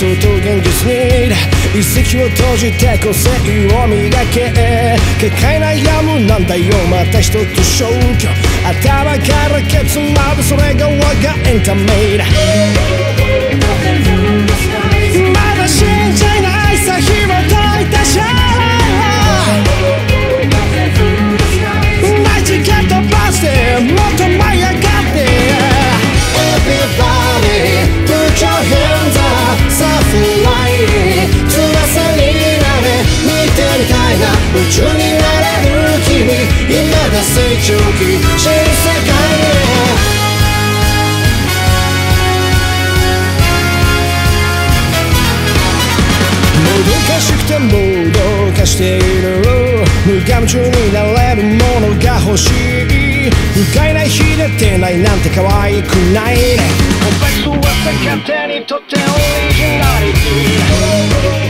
想と現実に遺跡を閉じて個性を磨け結界悩むなんだよ。また一つ消去。頭からケツまでそれが我がエンタメだ。している。無我夢中になれるものが欲しい。不快な日でてないなんて可愛くない。コンペクトは勝手にとってオリジナリティ。